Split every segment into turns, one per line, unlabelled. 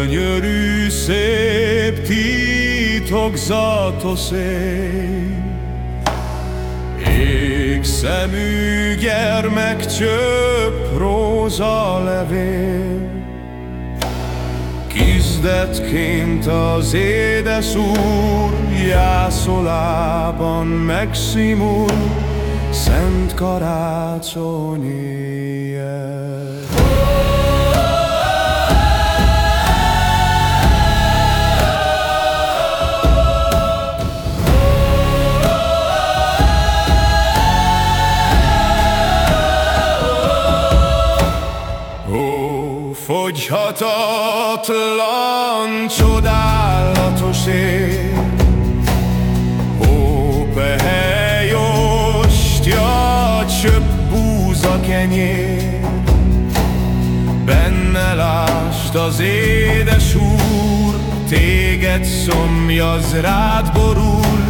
Gyönyörű, szép, titokzatos ég. Égszemű gyermek csöpp róza levél, Kizdetként az édes úr Jászolában megszimul Szent karácsony éjjel. Fogyhatatlan, csodálatos ég. Hópehely, ostya, csöpp búza kenyér. Benne lást az édes úr Téged szomjaz rád borul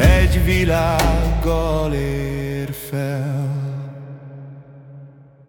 Egy világgal fel